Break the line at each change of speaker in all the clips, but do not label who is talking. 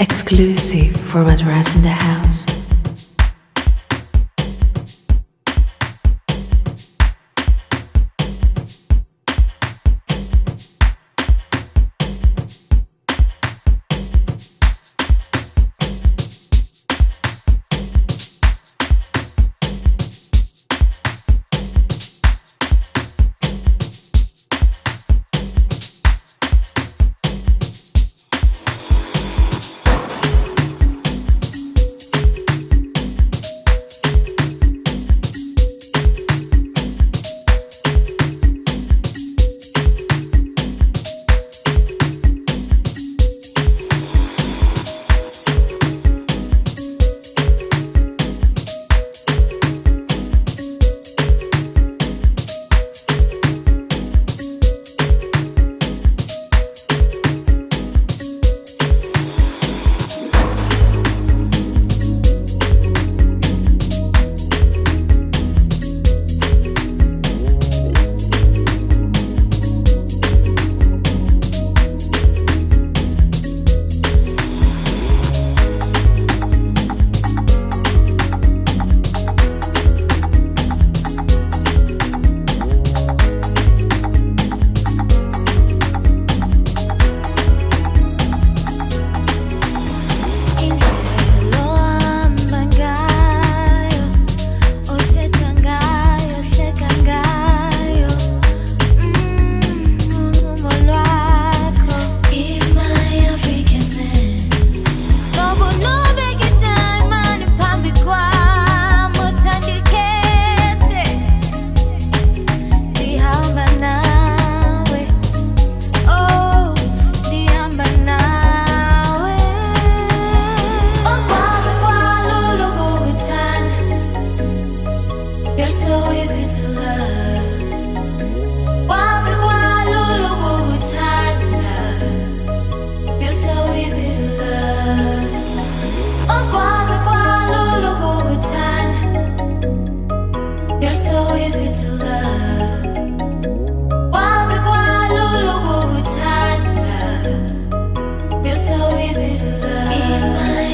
Exclusive for Madras in the House.
is love. Is my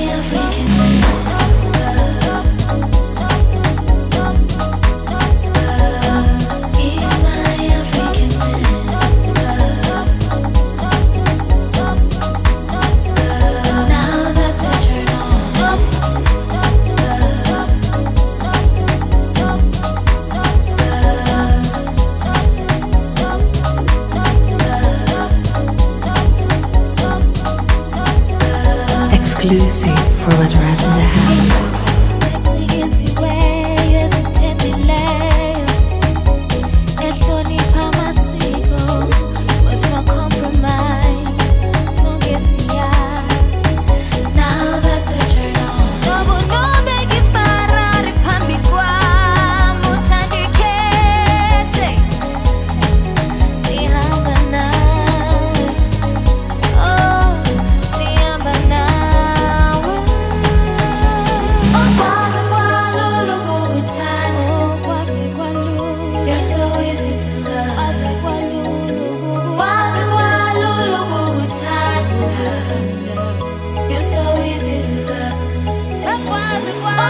Lucy for letting us into heaven.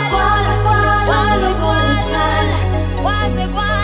igual, it? What? igual, igual, igual,